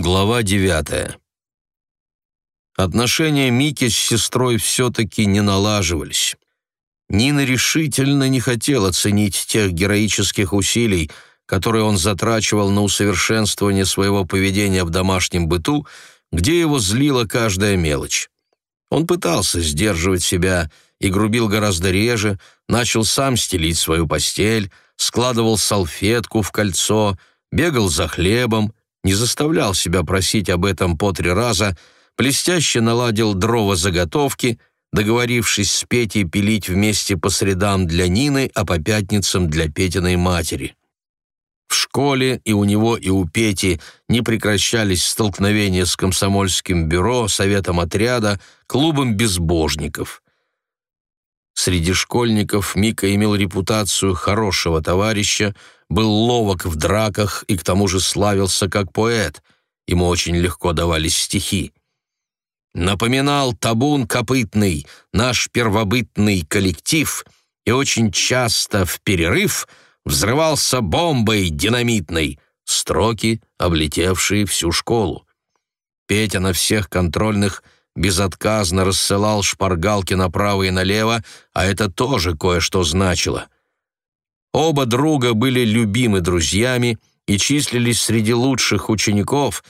Глава девятая. Отношения Мики с сестрой все-таки не налаживались. Нина решительно не хотела ценить тех героических усилий, которые он затрачивал на усовершенствование своего поведения в домашнем быту, где его злила каждая мелочь. Он пытался сдерживать себя и грубил гораздо реже, начал сам стелить свою постель, складывал салфетку в кольцо, бегал за хлебом, не заставлял себя просить об этом по три раза, блестяще наладил дрова заготовки, договорившись с Петей пилить вместе по средам для Нины, а по пятницам для Петиной матери. В школе и у него, и у Пети не прекращались столкновения с комсомольским бюро, советом отряда, клубом безбожников. Среди школьников Мика имел репутацию хорошего товарища, был ловок в драках и к тому же славился как поэт. Ему очень легко давались стихи. Напоминал табун копытный, наш первобытный коллектив, и очень часто в перерыв взрывался бомбой динамитной, строки, облетевшие всю школу. Петя на всех контрольных безотказно рассылал шпаргалки направо и налево, а это тоже кое-что значило — Оба друга были любимы друзьями и числились среди лучших учеников,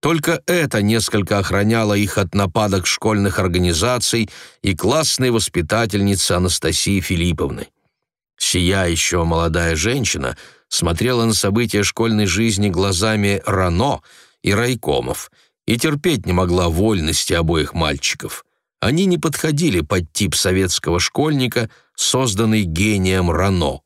только это несколько охраняло их от нападок школьных организаций и классной воспитательницы Анастасии Филипповны. Сия еще молодая женщина смотрела на события школьной жизни глазами Рано и райкомов и терпеть не могла вольности обоих мальчиков. Они не подходили под тип советского школьника, созданный гением Рано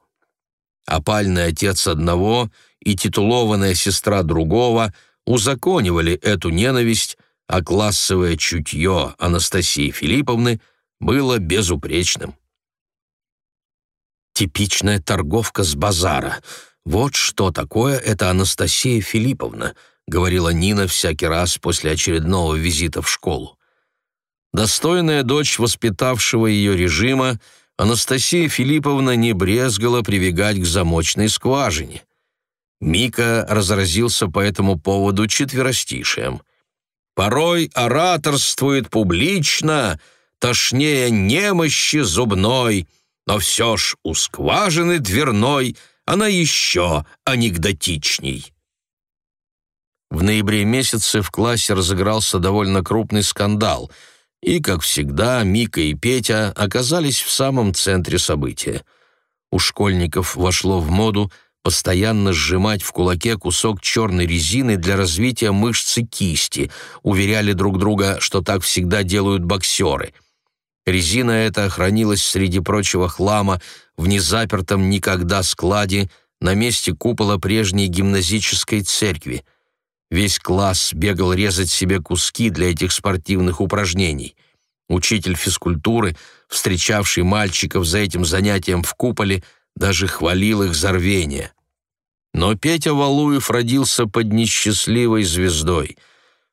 опальный отец одного и титулованная сестра другого узаконивали эту ненависть, а классовое чутье Анастасии Филипповны было безупречным. Типичная торговка с базара. Вот что такое эта Анастасия Филипповна, говорила Нина всякий раз после очередного визита в школу. Достойная дочь воспитавшего ее режима — Анастасия Филипповна не брезгала прибегать к замочной скважине. Мика разразился по этому поводу четверостишием. «Порой ораторствует публично, тошнее немощи зубной, но все ж у скважины дверной она еще анекдотичней». В ноябре месяце в классе разыгрался довольно крупный скандал — и, как всегда, Мика и Петя оказались в самом центре события. У школьников вошло в моду постоянно сжимать в кулаке кусок черной резины для развития мышцы кисти, уверяли друг друга, что так всегда делают боксеры. Резина эта хранилась среди прочего хлама в незапертом никогда складе на месте купола прежней гимназической церкви. Весь класс бегал резать себе куски для этих спортивных упражнений. Учитель физкультуры, встречавший мальчиков за этим занятием в куполе, даже хвалил их за рвение. Но Петя Валуев родился под несчастливой звездой.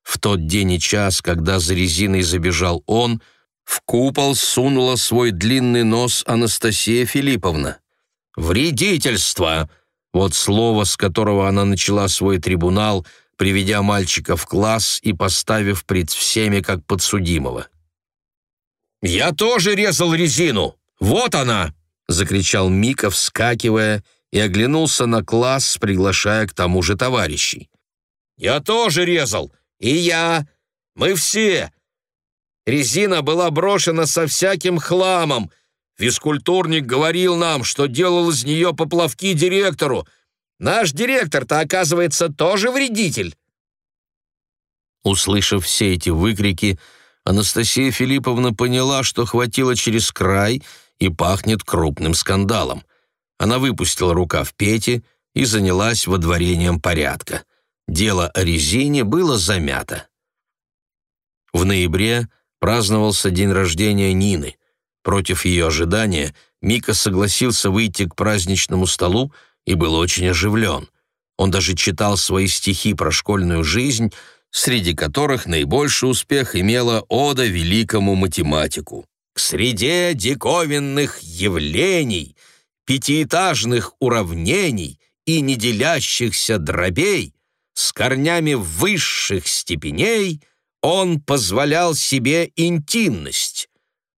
В тот день и час, когда за резиной забежал он, в купол сунула свой длинный нос Анастасия Филипповна. «Вредительство!» Вот слово, с которого она начала свой трибунал — приведя мальчика в класс и поставив пред всеми как подсудимого. «Я тоже резал резину! Вот она!» — закричал Мика, вскакивая, и оглянулся на класс, приглашая к тому же товарищей. «Я тоже резал! И я! Мы все! Резина была брошена со всяким хламом. Физкультурник говорил нам, что делал из нее поплавки директору, Наш директор-то, оказывается, тоже вредитель!» Услышав все эти выкрики, Анастасия Филипповна поняла, что хватило через край и пахнет крупным скандалом. Она выпустила рукав Пети и занялась водворением порядка. Дело о резине было замято. В ноябре праздновался день рождения Нины. Против ее ожидания Мика согласился выйти к праздничному столу, и был очень оживлен. Он даже читал свои стихи про школьную жизнь, среди которых наибольший успех имела ода великому математику. «К среде диковинных явлений, пятиэтажных уравнений и неделящихся дробей с корнями высших степеней, он позволял себе интимность.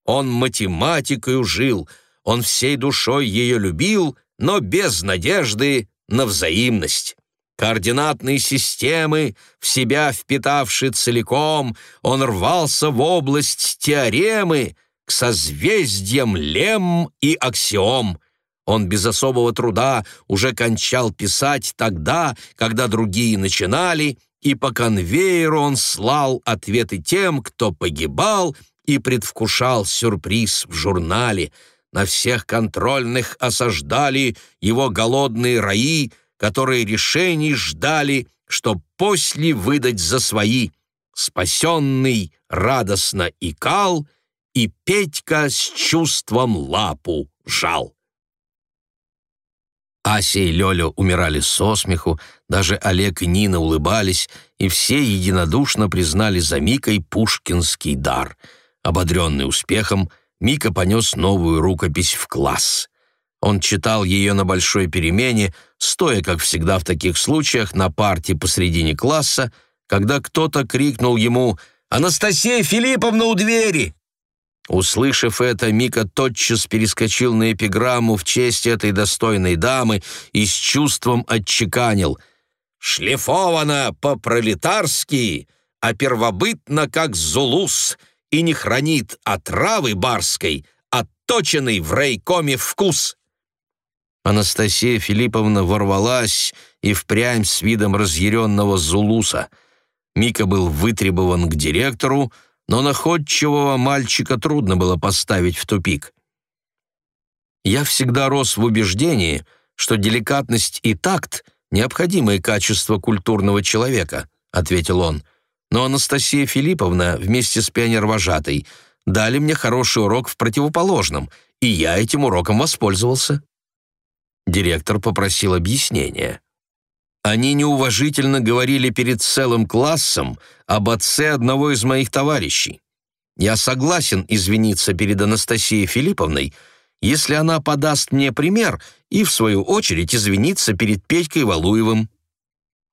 Он математикою жил, он всей душой ее любил, но без надежды на взаимность. Координатные системы, в себя впитавши целиком, он рвался в область теоремы, к созвездиям лем и аксиом. Он без особого труда уже кончал писать тогда, когда другие начинали, и по конвейеру он слал ответы тем, кто погибал и предвкушал сюрприз в журнале. На всех контрольных осаждали его голодные раи, которые решений ждали, чтоб после выдать за свои. Спасенный радостно икал, и Петька с чувством лапу жал. Ася и Лёля умирали со смеху, даже Олег и Нина улыбались, и все единодушно признали за Микой пушкинский дар. Ободренный успехом, Мика понес новую рукопись в класс. Он читал ее на большой перемене, стоя, как всегда в таких случаях, на парте посредине класса, когда кто-то крикнул ему «Анастасия Филипповна у двери!» Услышав это, Мика тотчас перескочил на эпиграмму в честь этой достойной дамы и с чувством отчеканил «Шлифовано по-пролетарски, а первобытно, как зулус, и не хранит отравы барской, отточенный в рейкоме вкус». Анастасия Филипповна ворвалась и впрямь с видом разъяренного зулуса. Мика был вытребован к директору, но находчивого мальчика трудно было поставить в тупик. Я всегда рос в убеждении, что деликатность и такт — необходимые качества культурного человека, — ответил он. Но Анастасия Филипповна вместе с пионервожатой дали мне хороший урок в противоположном, и я этим уроком воспользовался. Директор попросил объяснения. Они неуважительно говорили перед целым классом об отце одного из моих товарищей. Я согласен извиниться перед Анастасией Филипповной, если она подаст мне пример и, в свою очередь, извиниться перед Петькой Валуевым.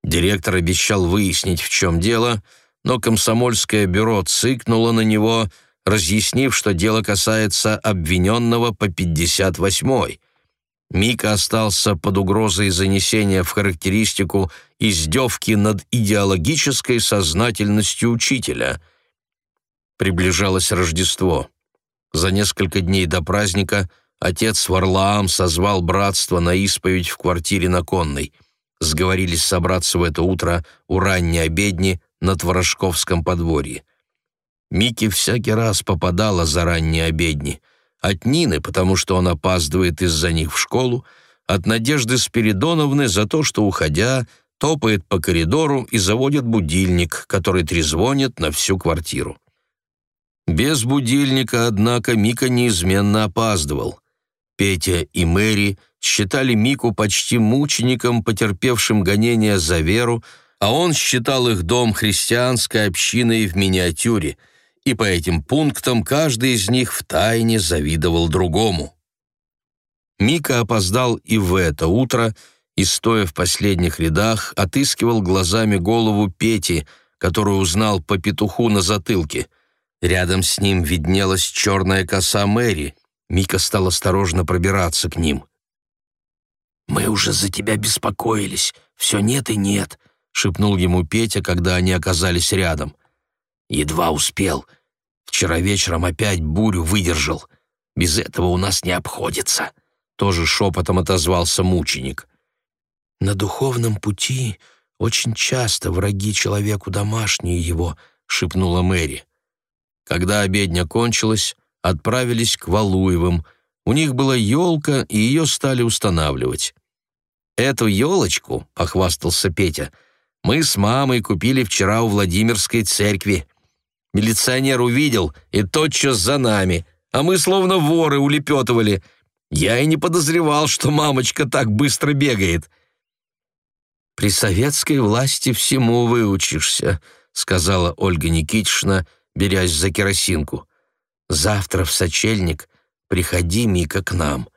Директор обещал выяснить, в чем дело, но комсомольское бюро цыкнуло на него, разъяснив, что дело касается обвиненного по 58-й. Мика остался под угрозой занесения в характеристику издевки над идеологической сознательностью учителя. Приближалось Рождество. За несколько дней до праздника отец Варлаам созвал братство на исповедь в квартире на Конной. Сговорились собраться в это утро у ранней обедни на Творожковском подворье. Микки всякий раз попадала за ранние обедни — от Нины, потому что он опаздывает из-за них в школу, от Надежды Спиридоновны за то, что, уходя, топает по коридору и заводит будильник, который трезвонит на всю квартиру. Без будильника, однако, Мика неизменно опаздывал. Петя и Мэри считали Мику почти мучеником, потерпевшим гонения за веру, а он считал их дом христианской общиной в миниатюре — и по этим пунктам каждый из них втайне завидовал другому. Мика опоздал и в это утро, и, стоя в последних рядах, отыскивал глазами голову Пети, которую узнал по петуху на затылке. Рядом с ним виднелась черная коса Мэри. Мика стал осторожно пробираться к ним. «Мы уже за тебя беспокоились. Все нет и нет», — шепнул ему Петя, когда они оказались рядом. «Едва успел. Вчера вечером опять бурю выдержал. Без этого у нас не обходится», — тоже шепотом отозвался мученик. «На духовном пути очень часто враги человеку домашние его», — шепнула Мэри. Когда обедня кончилась, отправились к Валуевым. У них была елка, и ее стали устанавливать. «Эту елочку», — похвастался Петя, — «мы с мамой купили вчера у Владимирской церкви. Милиционер увидел и тотчас за нами, а мы словно воры улепетывали. Я и не подозревал, что мамочка так быстро бегает. «При советской власти всему выучишься», — сказала Ольга Никитична, берясь за керосинку. «Завтра в сочельник приходи, Мика, к нам».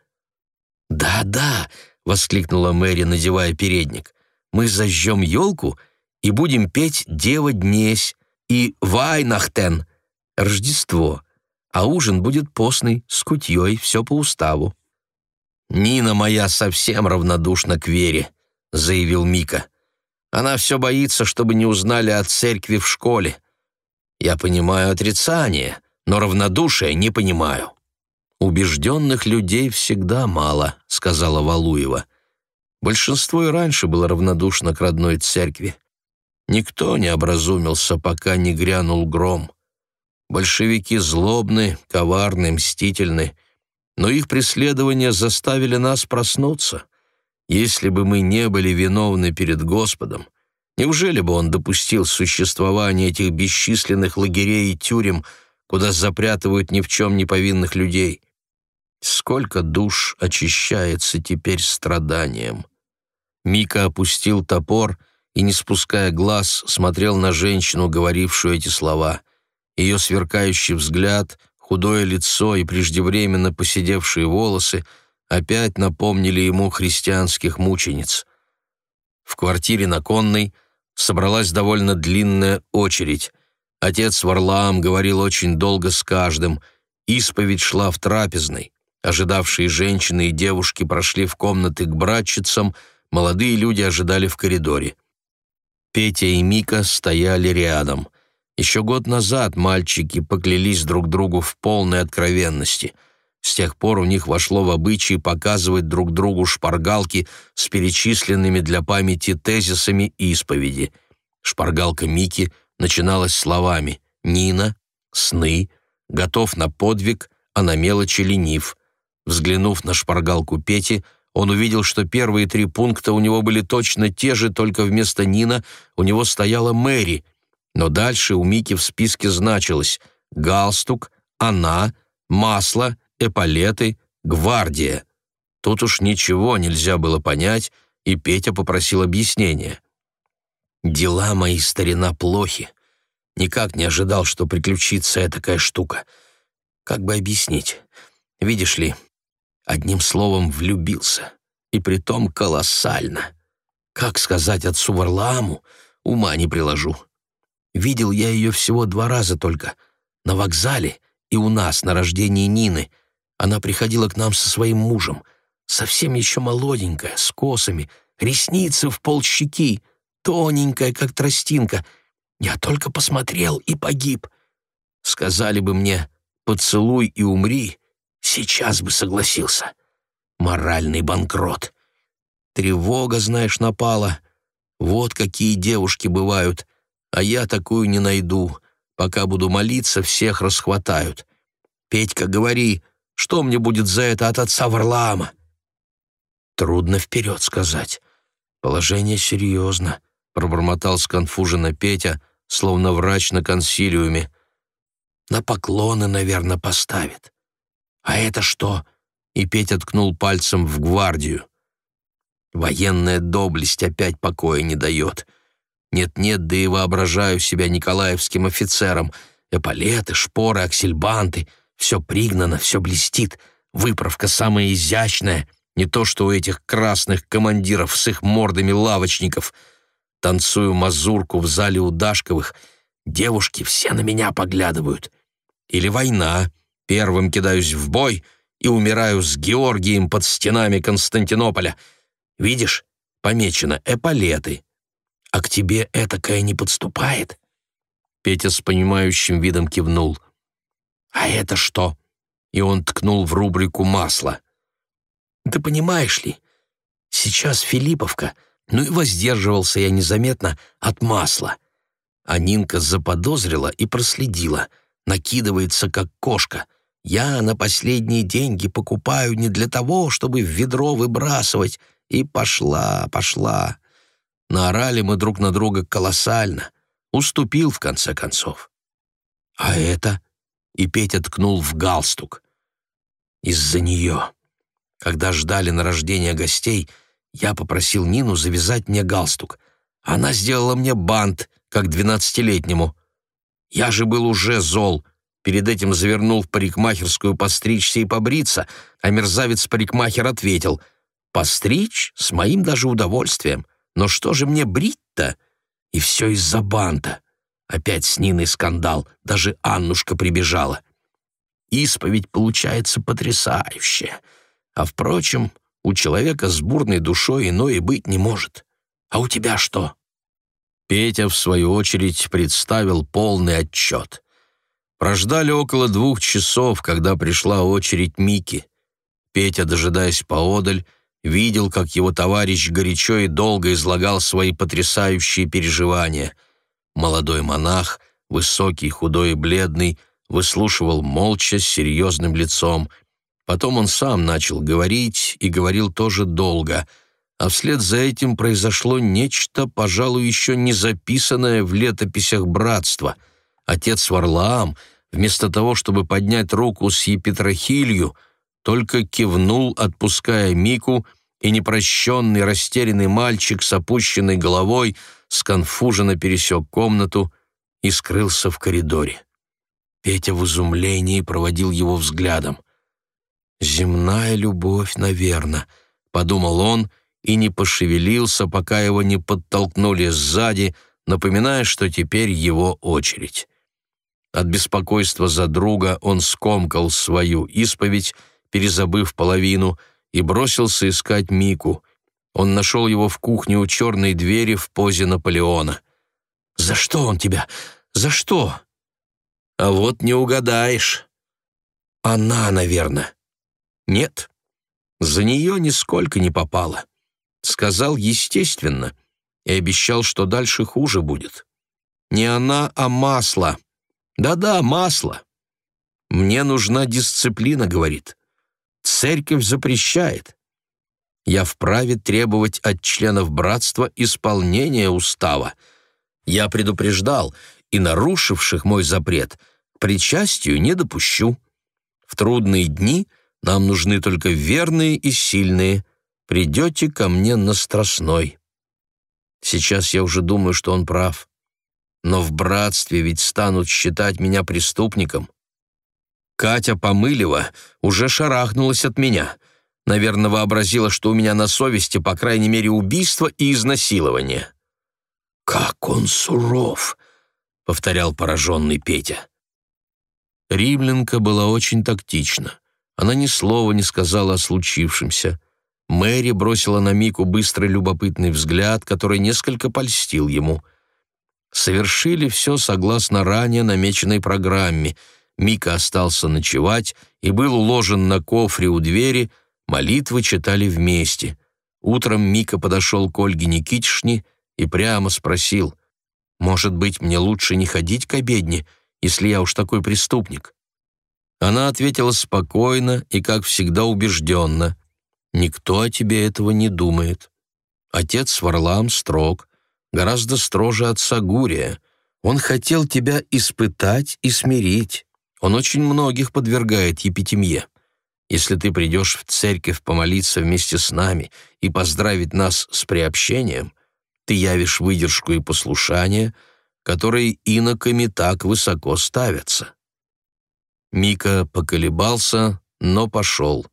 «Да-да», — воскликнула Мэри, надевая передник. «Мы зажжем елку и будем петь «Дева днесь» и «Вайнахтен» — Рождество, а ужин будет постный, с кутьей, все по уставу. «Нина моя совсем равнодушна к вере», — заявил Мика. «Она все боится, чтобы не узнали о церкви в школе. Я понимаю отрицание, но равнодушие не понимаю». «Убежденных людей всегда мало», — сказала Валуева. Большинство и раньше было равнодушно к родной церкви. Никто не образумился, пока не грянул гром. Большевики злобны, коварны, мстительны, но их преследования заставили нас проснуться. Если бы мы не были виновны перед Господом, неужели бы Он допустил существование этих бесчисленных лагерей и тюрем, куда запрятывают ни в чем не повинных людей? Сколько душ очищается теперь страданием? Мика опустил топор и, не спуская глаз, смотрел на женщину, говорившую эти слова. Ее сверкающий взгляд, худое лицо и преждевременно поседевшие волосы опять напомнили ему христианских мучениц. В квартире на Конной собралась довольно длинная очередь. Отец Варлаам говорил очень долго с каждым. Исповедь шла в трапезной. Ожидавшие женщины и девушки прошли в комнаты к братчицам — Молодые люди ожидали в коридоре. Петя и Мика стояли рядом. Еще год назад мальчики поклялись друг другу в полной откровенности. С тех пор у них вошло в обычай показывать друг другу шпаргалки с перечисленными для памяти тезисами исповеди. Шпаргалка Мики начиналась словами «Нина», «Сны», «Готов на подвиг», а на мелочи ленив. Взглянув на шпаргалку Пети, он увидел, что первые три пункта у него были точно те же, только вместо Нина у него стояла Мэри. Но дальше у Мики в списке значилось «галстук», «она», «масло», «эполеты», «гвардия». Тут уж ничего нельзя было понять, и Петя попросил объяснения. «Дела мои, старина, плохи. Никак не ожидал, что приключится такая штука. Как бы объяснить? Видишь ли, Одним словом, влюбился. И притом колоссально. Как сказать отцу Варламу, ума не приложу. Видел я ее всего два раза только. На вокзале и у нас на рождении Нины. Она приходила к нам со своим мужем. Совсем еще молоденькая, с косами, ресницы в полщеки, тоненькая, как тростинка. Я только посмотрел и погиб. Сказали бы мне «поцелуй и умри», Сейчас бы согласился. Моральный банкрот. Тревога, знаешь, напала. Вот какие девушки бывают. А я такую не найду. Пока буду молиться, всех расхватают. Петька, говори, что мне будет за это от отца Варлаама? Трудно вперед сказать. Положение серьезно, пробормотал сконфуженно Петя, словно врач на консилиуме. На поклоны, наверное, поставит. «А это что?» И Петя ткнул пальцем в гвардию. Военная доблесть опять покоя не дает. Нет-нет, да и воображаю себя николаевским офицером. Эполеты, шпоры, аксельбанты. Все пригнано, все блестит. Выправка самая изящная. Не то, что у этих красных командиров с их мордами лавочников. Танцую мазурку в зале у Дашковых. Девушки все на меня поглядывают. Или война. Первым кидаюсь в бой и умираю с Георгием под стенами Константинополя. Видишь, помечено «эполеты». А к тебе этакая не подступает?» Петя с понимающим видом кивнул. «А это что?» И он ткнул в рубрику «масло». «Ты понимаешь ли, сейчас Филипповка, ну и воздерживался я незаметно от масла». А Нинка заподозрила и проследила, накидывается, как кошка — я на последние деньги покупаю не для того, чтобы в ведро выбрасывать. И пошла, пошла. Наорали мы друг на друга колоссально. Уступил, в конце концов. А это... И Петя ткнул в галстук. Из-за нее. Когда ждали на рождение гостей, я попросил Нину завязать мне галстук. Она сделала мне бант, как двенадцатилетнему. Я же был уже зол — Перед этим завернул в парикмахерскую постричься и побриться, а мерзавец-парикмахер ответил «Постричь? С моим даже удовольствием. Но что же мне брить-то?» И все из-за банта. Опять с Ниной скандал, даже Аннушка прибежала. Исповедь получается потрясающая. А, впрочем, у человека с бурной душой иное быть не может. А у тебя что?» Петя, в свою очередь, представил полный отчет. Прождали около двух часов, когда пришла очередь Мики. Петя, дожидаясь поодаль, видел, как его товарищ горячо и долго излагал свои потрясающие переживания. Молодой монах, высокий, худой и бледный, выслушивал молча, с серьезным лицом. Потом он сам начал говорить и говорил тоже долго, а вслед за этим произошло нечто, пожалуй, еще не записанное в летописях братства. Отец Варлаам, вместо того, чтобы поднять руку с епитрахилью, только кивнул, отпуская Мику, и непрощенный растерянный мальчик с опущенной головой сконфуженно пересек комнату и скрылся в коридоре. Петя в изумлении проводил его взглядом. «Земная любовь, наверное», — подумал он и не пошевелился, пока его не подтолкнули сзади, напоминая, что теперь его очередь. От беспокойства за друга он скомкал свою исповедь перезабыв половину, и бросился искать Мику. Он нашел его в кухне у черной двери в позе Наполеона. «За что он тебя? За что?» «А вот не угадаешь». «Она, наверное». «Нет, за нее нисколько не попало». Сказал естественно и обещал, что дальше хуже будет. Не она, а масло. Да-да, масло. «Мне нужна дисциплина», — говорит. Церковь запрещает. Я вправе требовать от членов братства исполнения устава. Я предупреждал, и нарушивших мой запрет причастию не допущу. В трудные дни нам нужны только верные и сильные. Придете ко мне на Страстной. Сейчас я уже думаю, что он прав. Но в братстве ведь станут считать меня преступником. Катя Помылева уже шарахнулась от меня. Наверное, вообразила, что у меня на совести, по крайней мере, убийство и изнасилование. «Как он суров!» — повторял пораженный Петя. Римленко была очень тактична. Она ни слова не сказала о случившемся. Мэри бросила на Мику быстрый любопытный взгляд, который несколько польстил ему. Совершили все согласно ранее намеченной программе — Мика остался ночевать и был уложен на кофре у двери, молитвы читали вместе. Утром Мика подошел к Ольге Никитишне и прямо спросил, «Может быть, мне лучше не ходить к обедне, если я уж такой преступник?» Она ответила спокойно и, как всегда, убежденно, «Никто о тебе этого не думает. Отец Варлам строг, гораздо строже отца Гурия. Он хотел тебя испытать и смирить. Он очень многих подвергает епитемье. Если ты придешь в церковь помолиться вместе с нами и поздравить нас с приобщением, ты явишь выдержку и послушание, которые иноками так высоко ставятся». Мика поколебался, но пошел.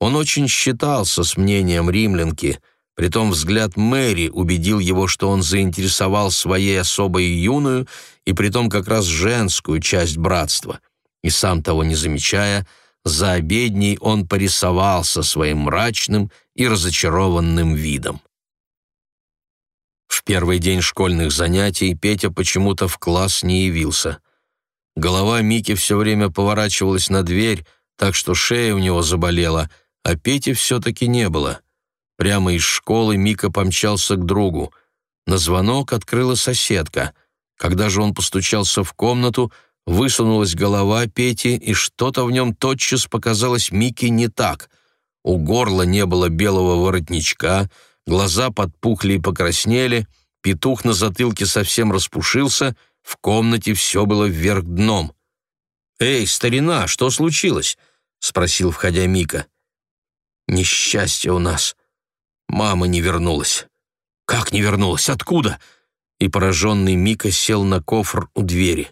Он очень считался с мнением римлянки, притом взгляд Мэри убедил его, что он заинтересовал своей особой юную и притом как раз женскую часть братства. И сам того не замечая, за обедней он порисовался своим мрачным и разочарованным видом. В первый день школьных занятий Петя почему-то в класс не явился. Голова Мики все время поворачивалась на дверь, так что шея у него заболела, а Пети все-таки не было. Прямо из школы Мика помчался к другу. На звонок открыла соседка — когда же он постучался в комнату, высунулась голова Пети, и что-то в нем тотчас показалось Мике не так. У горла не было белого воротничка, глаза подпухли и покраснели, петух на затылке совсем распушился, в комнате все было вверх дном. «Эй, старина, что случилось?» — спросил, входя Мика. «Несчастье у нас. Мама не вернулась». «Как не вернулась? Откуда?» и пораженный Мика сел на кофр у двери.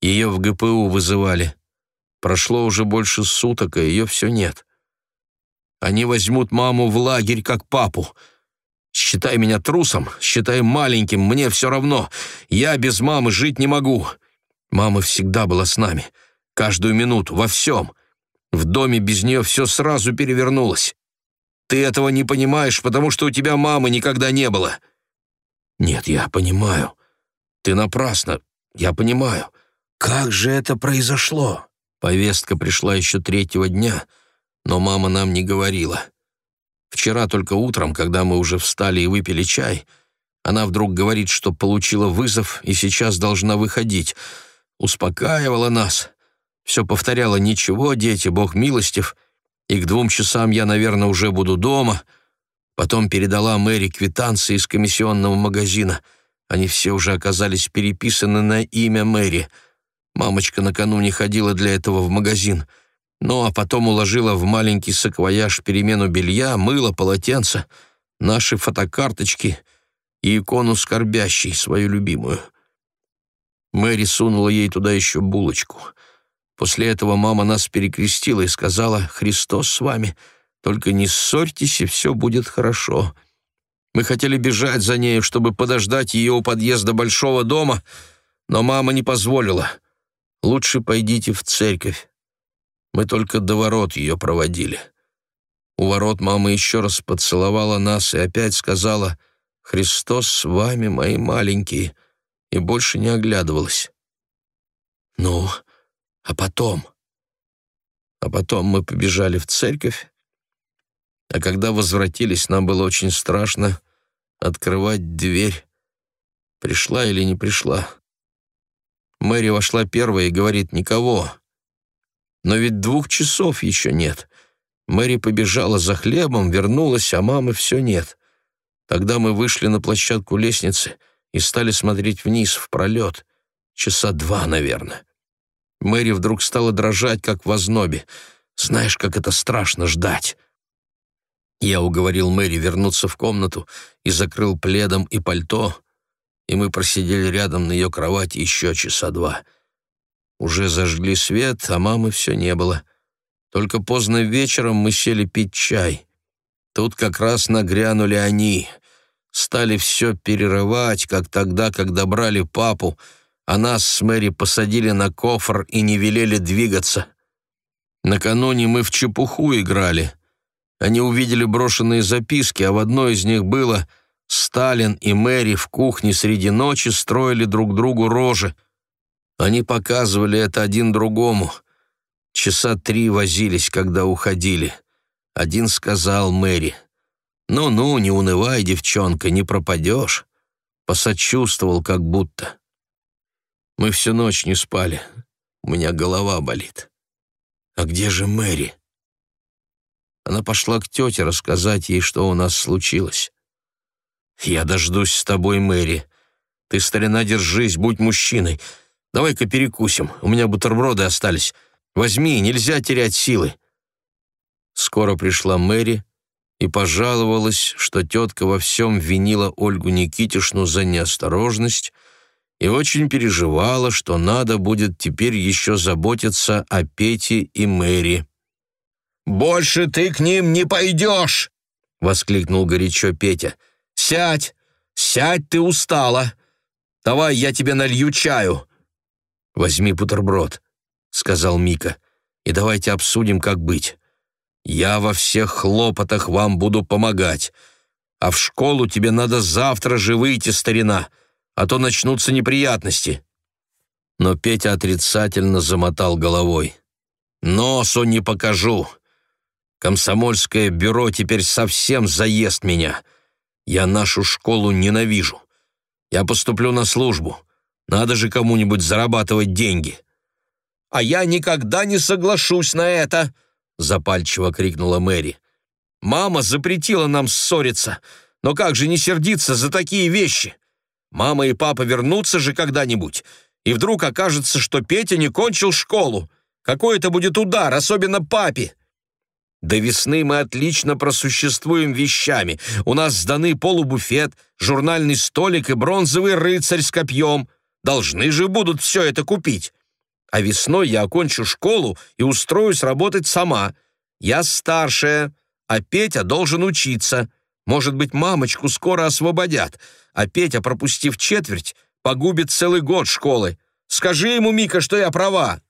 Ее в ГПУ вызывали. Прошло уже больше суток, а ее все нет. Они возьмут маму в лагерь, как папу. Считай меня трусом, считай маленьким, мне все равно. Я без мамы жить не могу. Мама всегда была с нами. Каждую минуту, во всем. В доме без нее все сразу перевернулось. Ты этого не понимаешь, потому что у тебя мамы никогда не было. Нет, я понимаю. Ты напрасно. Я понимаю. Как же это произошло? Повестка пришла еще третьего дня, но мама нам не говорила. Вчера только утром, когда мы уже встали и выпили чай, она вдруг говорит, что получила вызов и сейчас должна выходить. Успокаивала нас. Все повторяла «Ничего, дети, Бог милостив», и к двум часам я, наверное, уже буду дома. Потом передала Мэри квитанции из комиссионного магазина. Они все уже оказались переписаны на имя Мэри. Мамочка накануне ходила для этого в магазин — ну, а потом уложила в маленький саквояж перемену белья, мыло, полотенце, наши фотокарточки и икону скорбящей, свою любимую. Мэри сунула ей туда еще булочку. После этого мама нас перекрестила и сказала «Христос с вами, только не ссорьтесь, и все будет хорошо». Мы хотели бежать за нею, чтобы подождать ее у подъезда большого дома, но мама не позволила. «Лучше пойдите в церковь. Мы только до ворот ее проводили. У ворот мама еще раз поцеловала нас и опять сказала «Христос с вами, мои маленькие», и больше не оглядывалась. Ну, а потом? А потом мы побежали в церковь, а когда возвратились, нам было очень страшно открывать дверь. Пришла или не пришла? Мэри вошла первая и говорит «Никого». Но ведь двух часов еще нет. Мэри побежала за хлебом, вернулась, а мамы все нет. Тогда мы вышли на площадку лестницы и стали смотреть вниз, в пролет. Часа два, наверное. Мэри вдруг стала дрожать, как в ознобе. Знаешь, как это страшно ждать. Я уговорил Мэри вернуться в комнату и закрыл пледом и пальто, и мы просидели рядом на ее кровати еще часа два — уже зажгли свет, а мамы все не было. Только поздно вечером мы сели пить чай. Тут как раз нагрянули они. Стали все перерывать, как тогда, когда брали папу, а нас с Мэри посадили на кофр и не велели двигаться. Накануне мы в чепуху играли. Они увидели брошенные записки, а в одной из них было «Сталин и Мэри в кухне среди ночи строили друг другу рожи». Они показывали это один другому. Часа три возились, когда уходили. Один сказал Мэри, «Ну-ну, не унывай, девчонка, не пропадешь». Посочувствовал как будто. Мы всю ночь не спали. У меня голова болит. А где же Мэри? Она пошла к тете рассказать ей, что у нас случилось. «Я дождусь с тобой, Мэри. Ты, старина, держись, будь мужчиной. Давай-ка перекусим, у меня бутерброды остались. Возьми, нельзя терять силы». Скоро пришла Мэри и пожаловалась, что тетка во всем винила Ольгу Никитишну за неосторожность и очень переживала, что надо будет теперь еще заботиться о Пете и Мэри. «Больше ты к ним не пойдешь!» — воскликнул горячо Петя. «Сядь! Сядь, ты устала! Давай я тебе налью чаю!» «Возьми бутерброд», — сказал Мика, — «и давайте обсудим, как быть. Я во всех хлопотах вам буду помогать, а в школу тебе надо завтра же выйти, старина, а то начнутся неприятности». Но Петя отрицательно замотал головой. «Носу не покажу. Комсомольское бюро теперь совсем заест меня. Я нашу школу ненавижу. Я поступлю на службу». Надо же кому-нибудь зарабатывать деньги. «А я никогда не соглашусь на это!» — запальчиво крикнула Мэри. «Мама запретила нам ссориться, но как же не сердиться за такие вещи? Мама и папа вернутся же когда-нибудь, и вдруг окажется, что Петя не кончил школу. Какой это будет удар, особенно папе!» До весны мы отлично просуществуем вещами. У нас сданы полубуфет, журнальный столик и бронзовый рыцарь с копьем — Должны же будут все это купить. А весной я окончу школу и устроюсь работать сама. Я старшая, а Петя должен учиться. Может быть, мамочку скоро освободят, а Петя, пропустив четверть, погубит целый год школы. Скажи ему, Мика, что я права!»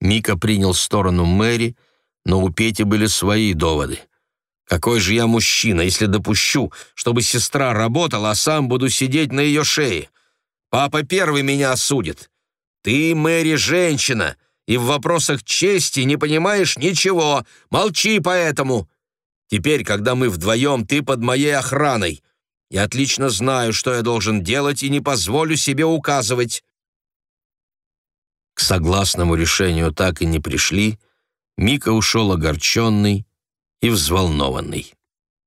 Мика принял сторону Мэри, но у Пети были свои доводы. «Какой же я мужчина, если допущу, чтобы сестра работала, а сам буду сидеть на ее шее? Папа первый меня осудит. Ты, Мэри, женщина, и в вопросах чести не понимаешь ничего. Молчи поэтому. Теперь, когда мы вдвоем, ты под моей охраной. Я отлично знаю, что я должен делать, и не позволю себе указывать». К согласному решению так и не пришли. Мика ушел огорченный и взволнованный.